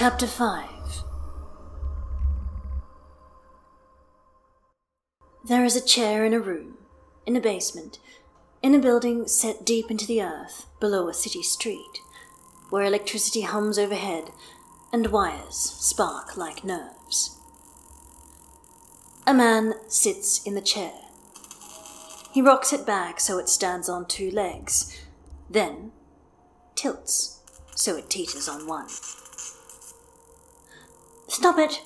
Chapter 5 There is a chair in a room, in a basement, in a building set deep into the earth below a city street, where electricity hums overhead and wires spark like nerves. A man sits in the chair. He rocks it back so it stands on two legs, then tilts so it teeters on one. Stop it,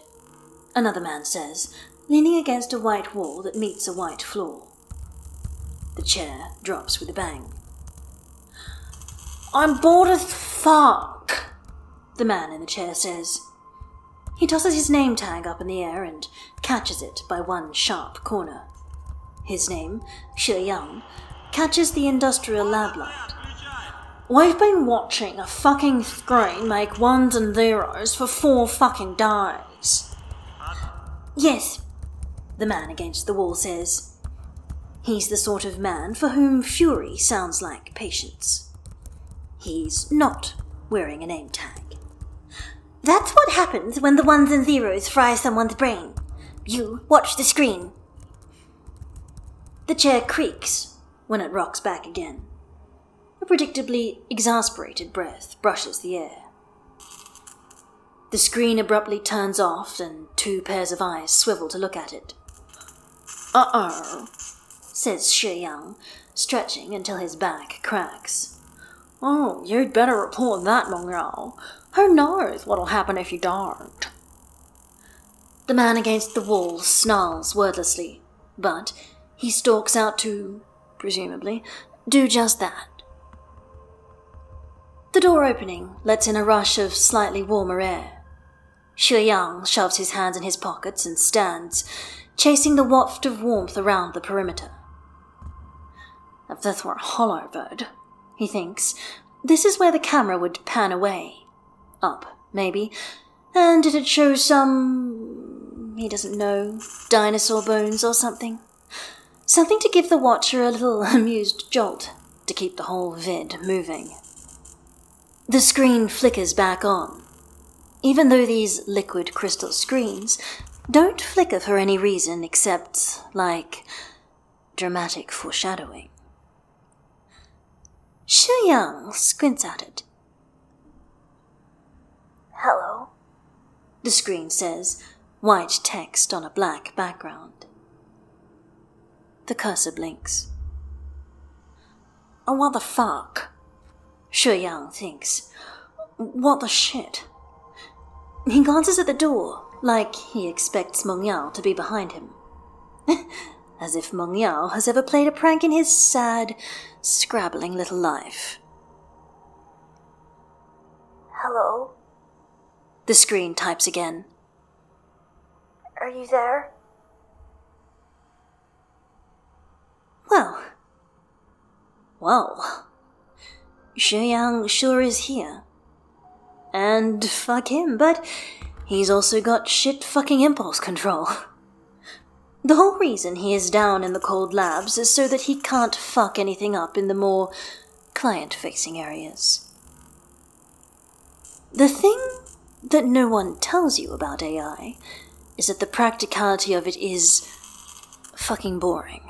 another man says, leaning against a white wall that meets a white floor. The chair drops with a bang. I'm bored as fuck, the man in the chair says. He tosses his name tag up in the air and catches it by one sharp corner. His name, Xue Yang, catches the industrial lab light. We've been watching a fucking screen make ones and zeros for four fucking days. Yes, the man against the wall says. He's the sort of man for whom fury sounds like patience. He's not wearing a name tag. That's what happens when the ones and zeros fry someone's brain. You watch the screen. The chair creaks when it rocks back again. A predictably exasperated breath brushes the air. The screen abruptly turns off, and two pairs of eyes swivel to look at it. Uh oh, says Xue Yang, stretching until his back cracks. Oh, you'd better report that, Meng Yao. Who knows what'll happen if you don't? The man against the wall snarls wordlessly, but he stalks out to, presumably, do just that. The door opening lets in a rush of slightly warmer air. Xue Yang shoves his hands in his pockets and stands, chasing the waft of warmth around the perimeter. If this were Hollywood, he thinks, this is where the camera would pan away. Up, maybe, and it'd show some. he doesn't know, dinosaur bones or something. Something to give the watcher a little amused jolt to keep the whole vid moving. The screen flickers back on, even though these liquid crystal screens don't flicker for any reason except, like, dramatic foreshadowing. Xue Yang squints at it. Hello, the screen says, white text on a black background. The cursor blinks. Oh, what the fuck? Xue Yang thinks. What the shit? He glances at the door, like he expects Meng Yao to be behind him. As if Meng Yao has ever played a prank in his sad, scrabbling little life. Hello? The screen types again. Are you there? Well. Well. Xue Yang sure is here. And fuck him, but he's also got shit fucking impulse control. The whole reason he is down in the cold labs is so that he can't fuck anything up in the more client facing areas. The thing that no one tells you about AI is that the practicality of it is fucking boring.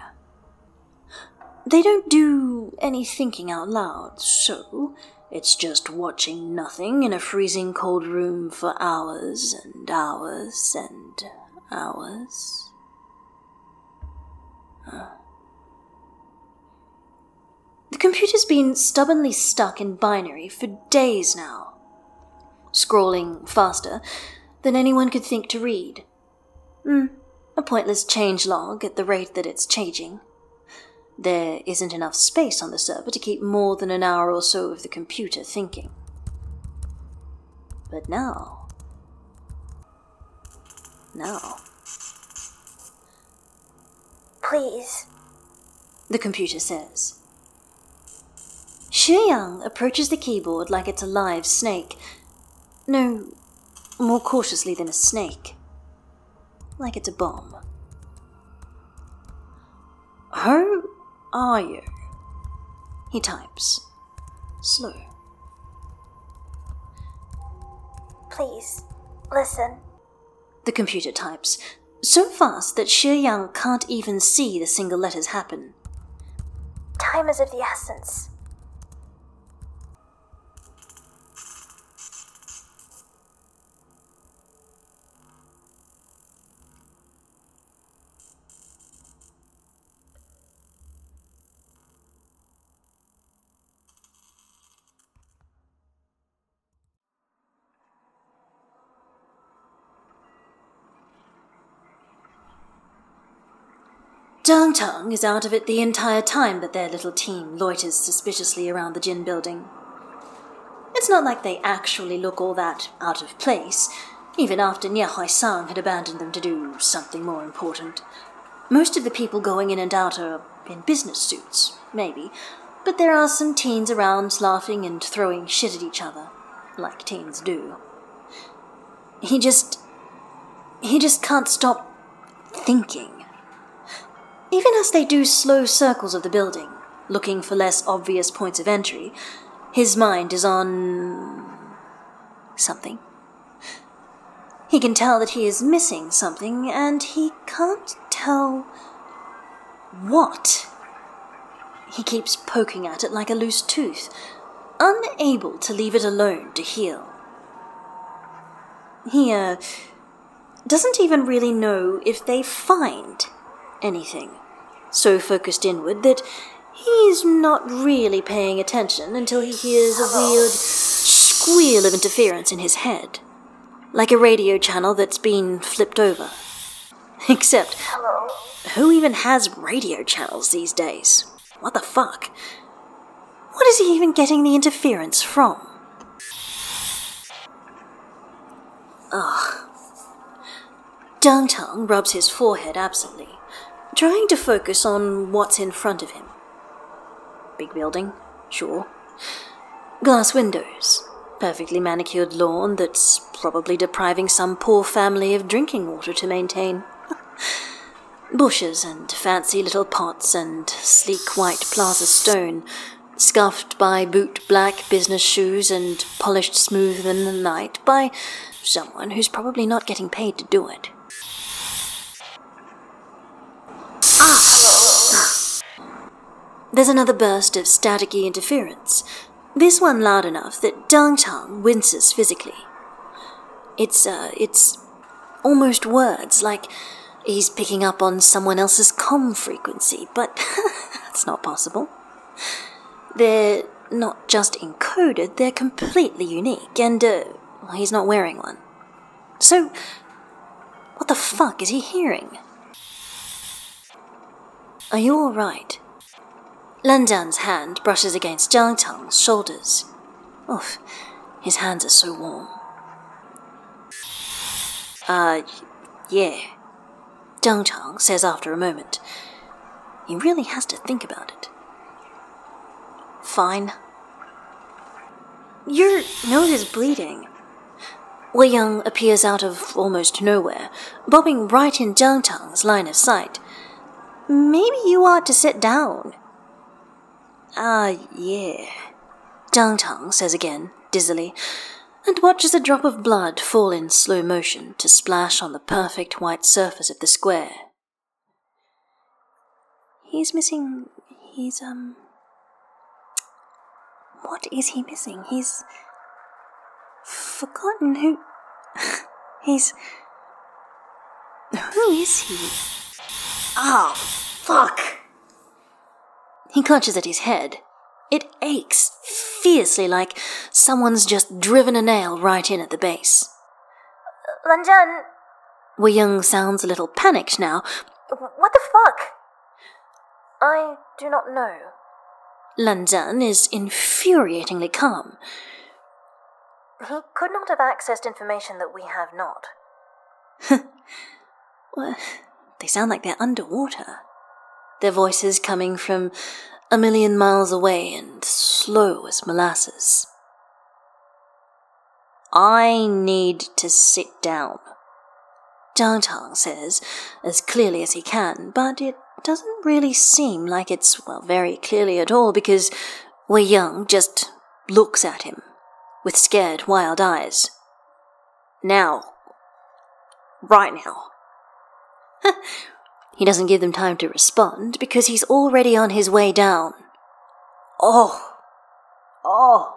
They don't do any thinking out loud, so it's just watching nothing in a freezing cold room for hours and hours and hours. The computer's been stubbornly stuck in binary for days now, scrolling faster than anyone could think to read. Mm, a pointless change log at the rate that it's changing. There isn't enough space on the server to keep more than an hour or so of the computer thinking. But now. Now. Please, the computer says. Yang approaches the keyboard like it's a live snake. No, more cautiously than a snake. Like it's a bomb. Who are you? He types. Slow. Please, listen. The computer types, so fast that Xue Yang can't even see the single letters happen. Time is of the essence. Tang is out of it the entire time that their little team loiters suspiciously around the Jin building. It's not like they actually look all that out of place, even after Nie Huaisang had abandoned them to do something more important. Most of the people going in and out are in business suits, maybe, but there are some teens around laughing and throwing shit at each other, like teens do. He just. he just can't stop thinking. Even as they do slow circles of the building, looking for less obvious points of entry, his mind is on. something. He can tell that he is missing something, and he can't tell what. He keeps poking at it like a loose tooth, unable to leave it alone to heal. He, uh, doesn't even really know if they find anything so focused inward that he's not really paying attention until he hears a weird squeal of interference in his head, like a radio channel that's been flipped over. Except, Hello? who even has radio channels these days? What the fuck? What is he even getting the interference from? Ugh. Jiang Cheng rubs his forehead absently trying to focus on what's in front of him. Big building, sure. Glass windows, perfectly manicured lawn that's probably depriving some poor family of drinking water to maintain. Bushes and fancy little pots and sleek white plaza stone, scuffed by boot black business shoes and polished smooth in the night by someone who's probably not getting paid to do it. There's another burst of staticky interference, this one loud enough that Jiang Cheng winces physically. It's, uh, it's almost words, like he's picking up on someone else's com frequency, but that's not possible. They're not just encoded, they're completely unique, and, uh, he's not wearing one. So, what the fuck is he hearing? Are you alright? Lan Zhan's hand brushes against Jiang Cheng's shoulders. Oof, his hands are so warm. Uh, yeah, Jiang Cheng says after a moment. He really has to think about it. Fine. Your nose is bleeding. Wei Ying appears out of almost nowhere, bobbing right in Jiang Cheng's line of sight. Maybe you ought to sit down. Ah, yeah. Jiang Cheng says again, dizzily, and watches a drop of blood fall in slow motion to splash on the perfect white surface of the square. He's missing. He's, um. What is he missing? He's. forgotten who. he's. Who is he? Ah, oh, fuck! He clutches at his head. It aches fiercely like someone's just driven a nail right in at the base. Lan Zhan. Wei Ying sounds a little panicked now. What the fuck? I do not know. Lan Zhan is infuriatingly calm. He could not have accessed information that we have not. well, they sound like they're underwater their voices coming from a million miles away and slow as molasses. I need to sit down. Jiang Cheng says, as clearly as he can, but it doesn't really seem like it's, well, very clearly at all because Wei Ying just looks at him with scared, wild eyes. Now. Right now. he doesn't give them time to respond because he's already on his way down. Oh. Oh.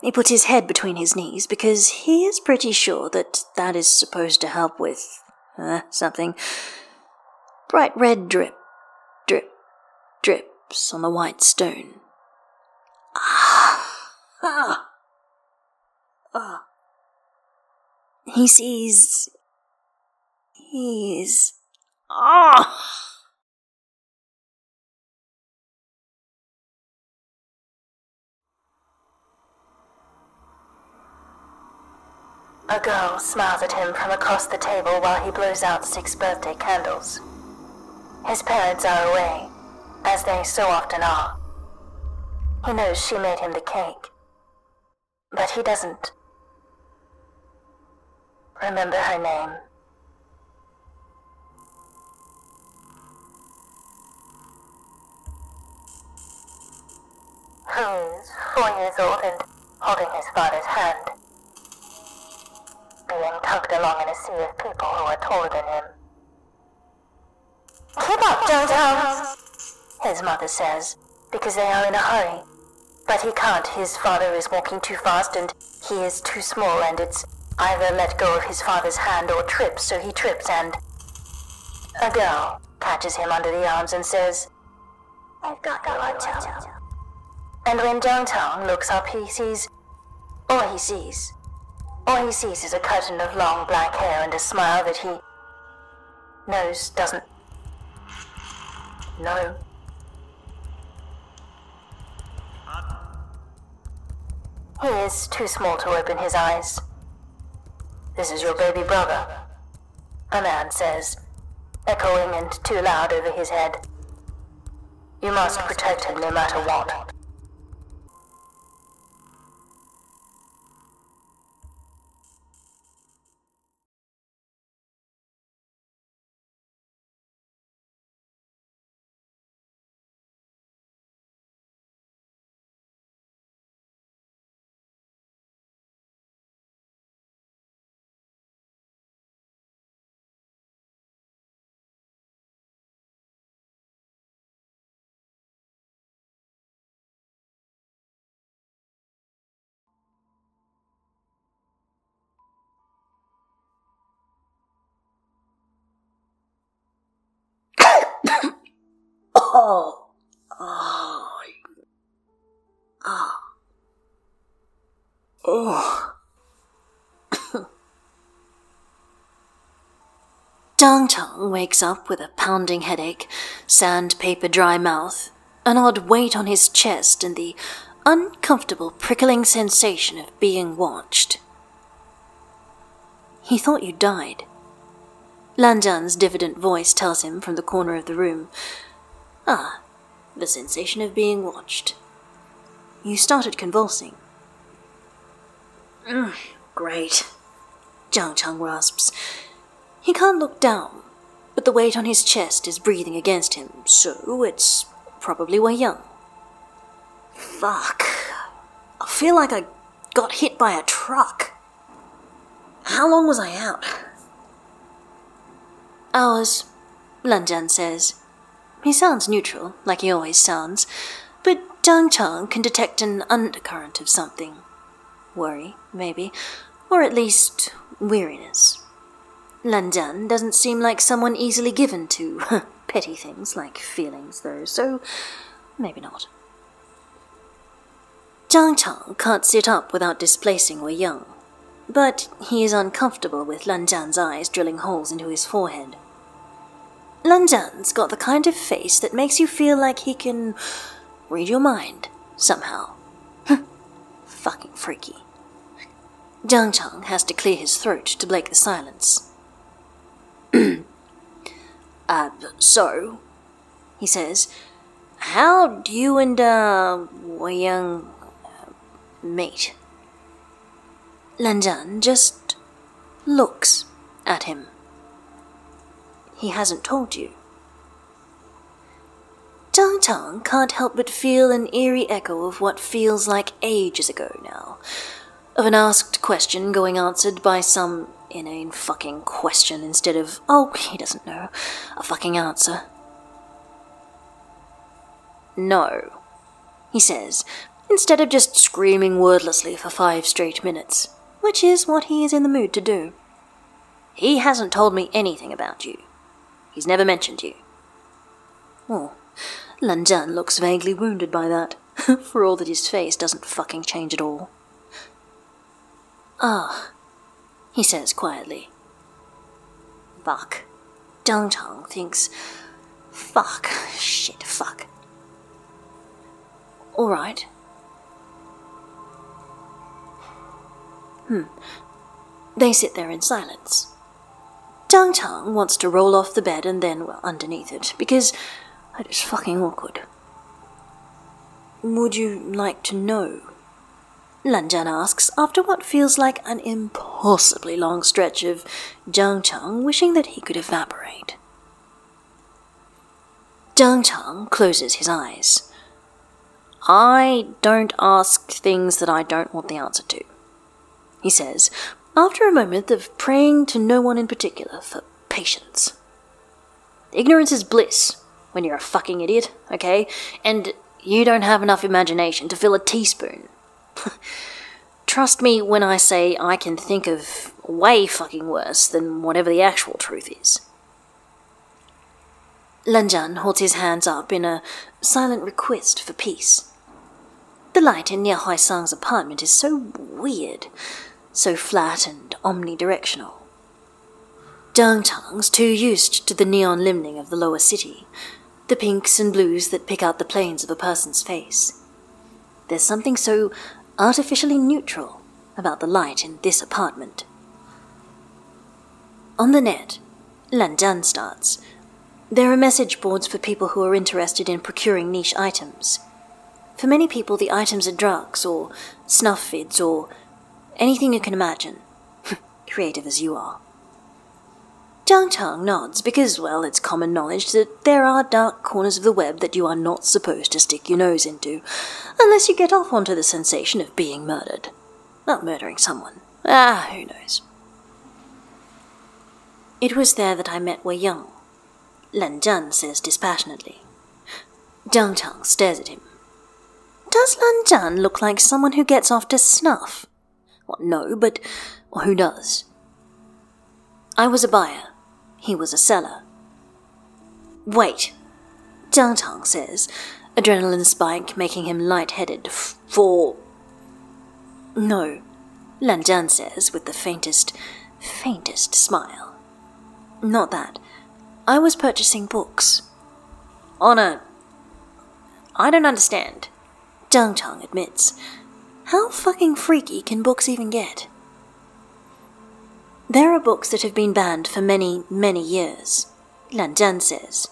He puts his head between his knees because he is pretty sure that that is supposed to help with uh, something. Bright red drip, drip, drips on the white stone. Ah, ah, ah. He sees. He's. Ah! A girl smiles at him from across the table while he blows out six birthday candles. His parents are away, as they so often are. He knows she made him the cake, but he doesn't remember her name. He is four years old and holding his father's hand being tugged along in a sea of people who are taller than him. Keep up, Jojo, his mother says, because they are in a hurry. But he can't, his father is walking too fast and he is too small and it's either let go of his father's hand or trip, so he trips and... A girl catches him under the arms and says, I've got you, Jojo. And when downtown looks up, he sees... All he sees all he sees is a curtain of long black hair and a smile that he knows doesn't know. He is too small to open his eyes. This is your baby brother, a man says, echoing and too loud over his head. You must protect him no matter what. Oh. Oh. Ah. Oh. Wakes up with a pounding headache, sandpaper dry mouth, an odd weight on his chest, and the uncomfortable prickling sensation of being watched. He thought you died. Lan Zhan's diffident voice tells him from the corner of the room, Ah, the sensation of being watched. You started convulsing. Mm, great. Jiang Cheng rasps. He can't look down, but the weight on his chest is breathing against him, so it's probably Wei Ying. Fuck. I feel like I got hit by a truck. How long was I out? Hours, Lan says. He sounds neutral, like he always sounds, but Jiang Cheng can detect an undercurrent of something. Worry, maybe, or at least weariness. Lan Zhan doesn't seem like someone easily given to petty things like feelings, though, so maybe not. Jiang Cheng can't sit up without displacing Wei Ying, but he is uncomfortable with Lan Zhan's eyes drilling holes into his forehead. Lan Zhan's got the kind of face that makes you feel like he can read your mind, somehow. Fucking freaky. Jiang Cheng has to clear his throat to break the silence. uh, so, he says, how do you and, uh, Wei Ying uh, meet? Lan Zhan just looks at him he hasn't told you. Jiang Cheng can't help but feel an eerie echo of what feels like ages ago now. of an asked question going answered by some inane fucking question instead of, oh, he doesn't know, a fucking answer. No, he says, instead of just screaming wordlessly for five straight minutes, which is what he is in the mood to do. He hasn't told me anything about you. He's never mentioned you. Oh, Lan looks vaguely wounded by that, for all that his face doesn't fucking change at all. Ah, he says quietly. Fuck. Jiang Cheng thinks. Fuck. Shit, fuck. Alright. Hmm. They sit there in silence. Jiang Cheng wants to roll off the bed and then, well, underneath it, because it is fucking awkward. Would you like to know? Lan Zhan asks after what feels like an impossibly long stretch of Jiang Cheng wishing that he could evaporate. Jiang Cheng closes his eyes. I don't ask things that I don't want the answer to, he says, after a moment of praying to no one in particular for patience. Ignorance is bliss when you're a fucking idiot, okay? And you don't have enough imagination to fill a teaspoon. Trust me when I say I can think of way fucking worse than whatever the actual truth is. Lan Zhan holds his hands up in a silent request for peace. The light in Nie Huaisang's apartment is so weird, so flat and omnidirectional. Jiang Cheng's too used to the neon limning of the lower city, the pinks and blues that pick out the planes of a person's face. There's something so artificially neutral about the light in this apartment. On the net, Lan starts. There are message boards for people who are interested in procuring niche items. For many people, the items are drugs or snuff vids or anything you can imagine. Creative as you are. Jiang Cheng nods because, well, it's common knowledge that there are dark corners of the web that you are not supposed to stick your nose into, unless you get off onto the sensation of being murdered. Not murdering someone. Ah, who knows. It was there that I met Wei Ying, Lan Zhan says dispassionately. Jiang Cheng stares at him. Does Lan Zhan look like someone who gets off to snuff? Well, no, but who does? I was a buyer. He was a seller. Wait, Jiang Cheng says, adrenaline spike making him light-headed for... No, Lan Zhan says with the faintest, faintest smile. Not that. I was purchasing books. On I don't understand, Jiang Cheng admits. How fucking freaky can books even get? There are books that have been banned for many, many years, Lan says.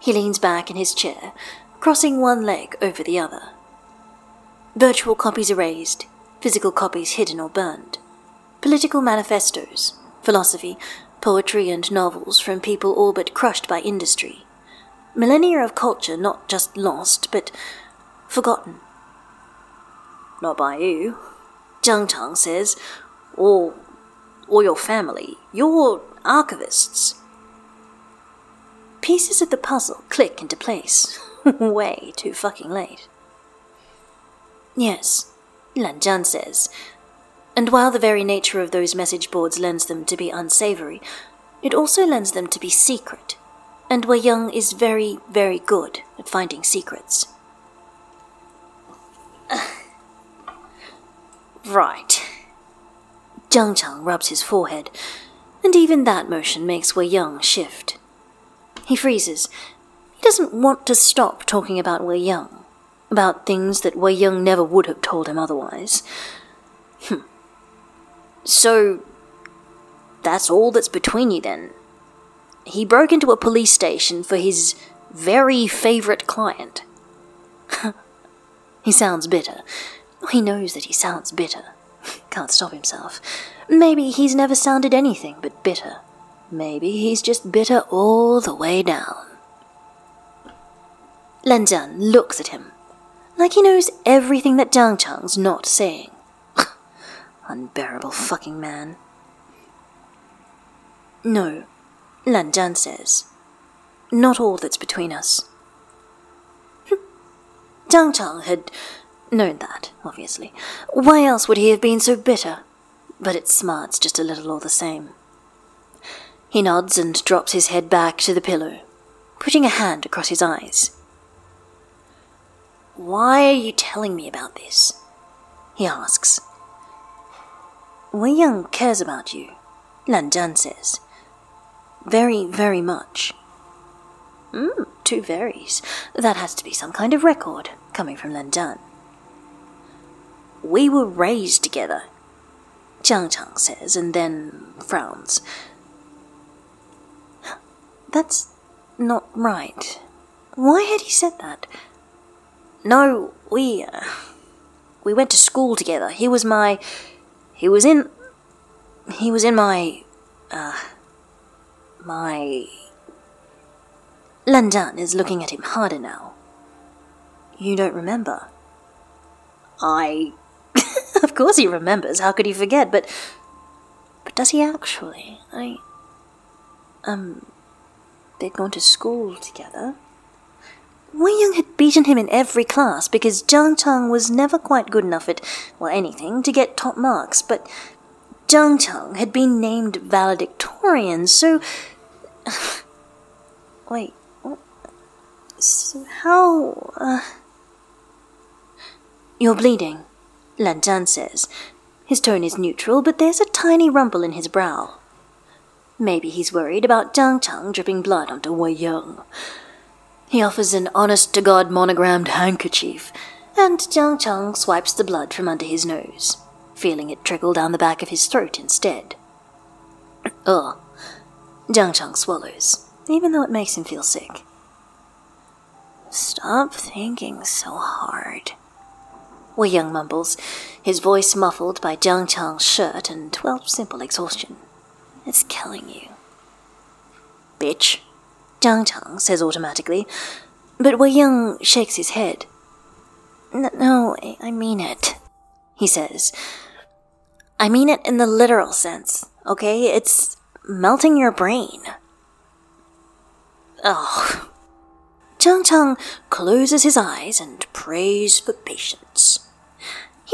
He leans back in his chair, crossing one leg over the other. Virtual copies erased, physical copies hidden or burned. Political manifestos, philosophy, poetry, and novels from people all but crushed by industry. Millennia of culture not just lost, but forgotten. Not by you, Jiang Cheng says, or or your family. You're archivists. Pieces of the puzzle click into place. Way too fucking late. Yes, Lan Zhan says. And while the very nature of those message boards lends them to be unsavory, it also lends them to be secret. And Wei Ying is very, very good at finding secrets. right. Jiang Cheng rubs his forehead, and even that motion makes Wei Ying shift. He freezes. He doesn't want to stop talking about Wei Ying, about things that Wei Ying never would have told him otherwise. Hm. So, that's all that's between you then. He broke into a police station for his very favourite client. he sounds bitter. He knows that he sounds bitter. Can't stop himself. Maybe he's never sounded anything but bitter. Maybe he's just bitter all the way down. Lan Zhan looks at him, like he knows everything that Jiang Cheng's not saying. Unbearable fucking man. No, Lan Zhan says. Not all that's between us. Jiang Cheng had known that, obviously. Why else would he have been so bitter? But it smarts just a little all the same. He nods and drops his head back to the pillow, putting a hand across his eyes. Why are you telling me about this? He asks. Wei Ying cares about you, Lan Zhan says. Very, very much. Hmm, two varies. That has to be some kind of record, coming from Lan Zhan. We were raised together, Jiang Cheng says, and then frowns. That's not right. Why had he said that? No, we. We went to school together. He was my. He was in. He was in my. Uh. My. Lan Zhan is looking at him harder now. You don't remember? I. of course he remembers. How could he forget? But. But does he actually? I. Um. They'd gone to school together. Wei Ying had beaten him in every class because Jiang Cheng was never quite good enough at, well, anything to get top marks, but Jiang Cheng had been named valedictorian, so. Wait, so how. Uh... You're bleeding, Lan Zhan says. His tone is neutral, but there's a tiny rumple in his brow. Maybe he's worried about Jiang Cheng dripping blood onto Wei Ying. He offers an honest to God monogrammed handkerchief, and Jiang Cheng swipes the blood from under his nose, feeling it trickle down the back of his throat instead. Ugh. Jiang Cheng swallows, even though it makes him feel sick. Stop thinking so hard. Wei Ying mumbles, his voice muffled by Jiang Cheng's shirt and, well, simple exhaustion. It's killing you. Bitch, Jiang Cheng says automatically, but Wei Ying shakes his head. No, I mean it, he says. I mean it in the literal sense, okay? It's melting your brain. Ugh. Jiang Cheng closes his eyes and prays for patience.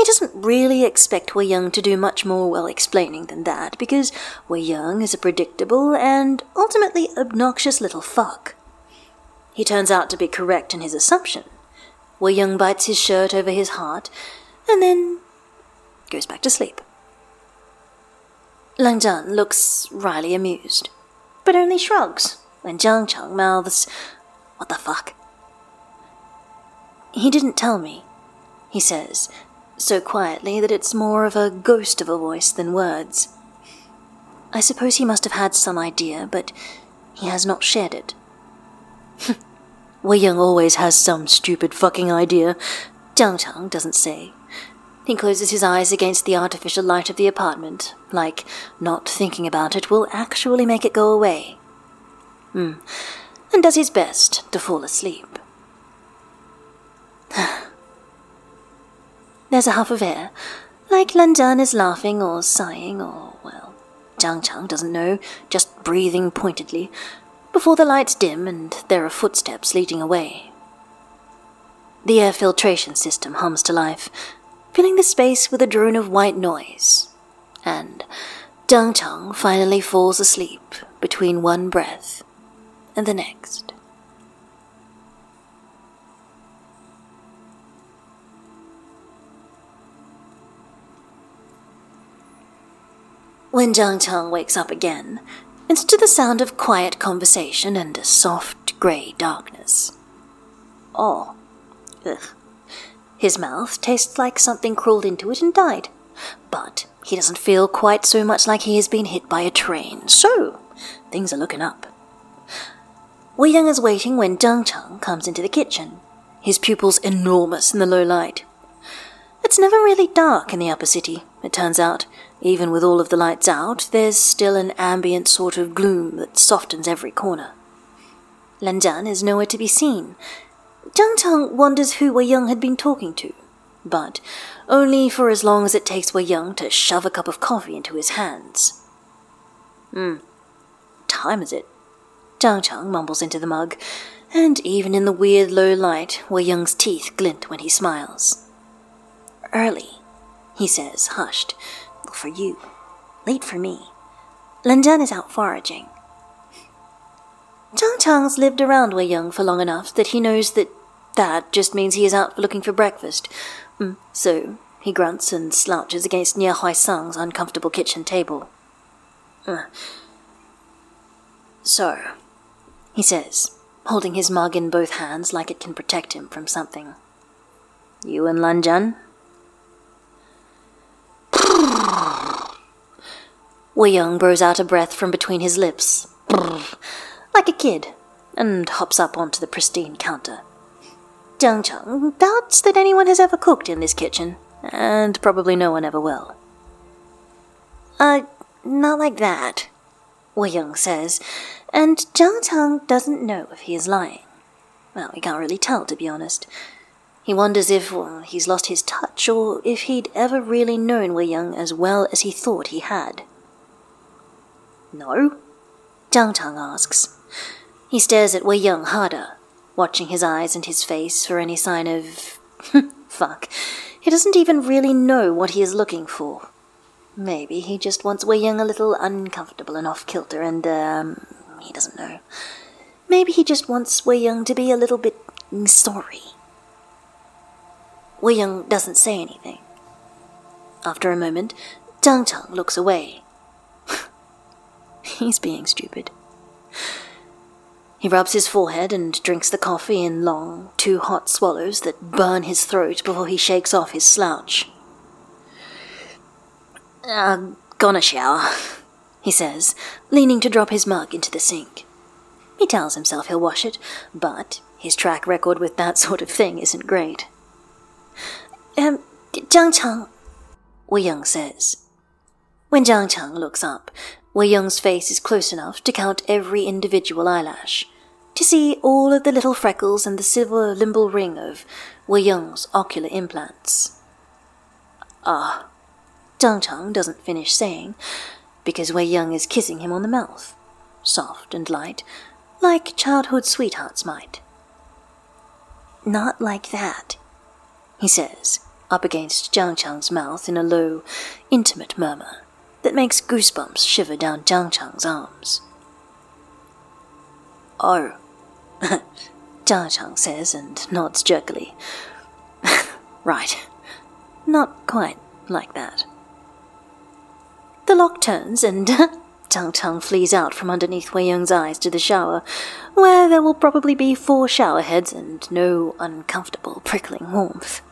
He doesn't really expect Wei Ying to do much more well explaining than that, because Wei Ying is a predictable and ultimately obnoxious little fuck. He turns out to be correct in his assumption. Wei Ying bites his shirt over his heart, and then goes back to sleep. Lan Zhan looks wryly amused, but only shrugs when Jiang Cheng mouths, What the fuck? He didn't tell me, he says, so quietly that it's more of a ghost of a voice than words. I suppose he must have had some idea, but he has not shared it. Wei Ying always has some stupid fucking idea. Jiang Cheng doesn't say. He closes his eyes against the artificial light of the apartment, like not thinking about it will actually make it go away. Hmm. And does his best to fall asleep. There's a huff of air, like Lan is laughing or sighing or, well, Jiang Cheng doesn't know, just breathing pointedly, before the lights dim and there are footsteps leading away. The air filtration system hums to life, filling the space with a drone of white noise. And Jiang Cheng finally falls asleep between one breath and the next. When Jiang Cheng wakes up again, it's to the sound of quiet conversation and a soft grey darkness. Oh, ugh. His mouth tastes like something crawled into it and died, but he doesn't feel quite so much like he has been hit by a train, so things are looking up. Wei Ying is waiting when Jiang Cheng comes into the kitchen, his pupils enormous in the low light. It's never really dark in the upper city, it turns out, even with all of the lights out, there's still an ambient sort of gloom that softens every corner. Lan Zhan is nowhere to be seen. Jiang Cheng wonders who Wei Ying had been talking to. but only for as long as it takes Wei Ying to shove a cup of coffee into his hands. Hmm. Time is it? Jiang Cheng mumbles into the mug, and even in the weird low light, Wei Ying's teeth glint when he smiles. Early, he says, hushed. For you. Late for me. Lan Zhan is out foraging. Jiang Cheng's lived around Wei Ying for long enough that he knows that that just means he is out looking for breakfast. Mm, so he grunts and slouches against Nie Huaisang's uncomfortable kitchen table. Uh. So, he says, holding his mug in both hands like it can protect him from something. You and Lan Zhan? Wei Ying blows out a breath from between his lips, like a kid, and hops up onto the pristine counter. Jiang Cheng doubts that anyone has ever cooked in this kitchen, and probably no one ever will. Uh, not like that, Wei Ying says, and Jiang Cheng doesn't know if he is lying. Well, we can't really tell, to be honest. He wonders if well, he's lost his touch, or if he'd ever really known Wei Ying as well as he thought he had. No? Jiang Cheng asks. He stares at Wei Ying harder, watching his eyes and his face for any sign of. Fuck. He doesn't even really know what he is looking for. Maybe he just wants Wei Ying a little uncomfortable and off kilter, and, um, he doesn't know. Maybe he just wants Wei Ying to be a little bit sorry. Wei Ying doesn't say anything. After a moment, Jiang Cheng looks away. He's being stupid. He rubs his forehead and drinks the coffee in long, too hot swallows that burn his throat before he shakes off his slouch. Uh, gonna shower, he says, leaning to drop his mug into the sink. He tells himself he'll wash it, but his track record with that sort of thing isn't great. Um, Jiang Cheng, Wei Ying says. When Jiang Cheng looks up, Wei Ying's face is close enough to count every individual eyelash, to see all of the little freckles and the silver limbal ring of Wei Ying's ocular implants. Ah, Jiang Cheng doesn't finish saying, because Wei Ying is kissing him on the mouth, soft and light, like childhood sweethearts might. Not like that, he says, up against Jiang Cheng's mouth in a low, intimate murmur that makes goosebumps shiver down Jiang Cheng's arms. Oh, Jiang Cheng says and nods jerkily. right, not quite like that. The lock turns and Jiang Cheng flees out from underneath Wei Ying's eyes to the shower, where there will probably be four shower heads and no uncomfortable prickling warmth.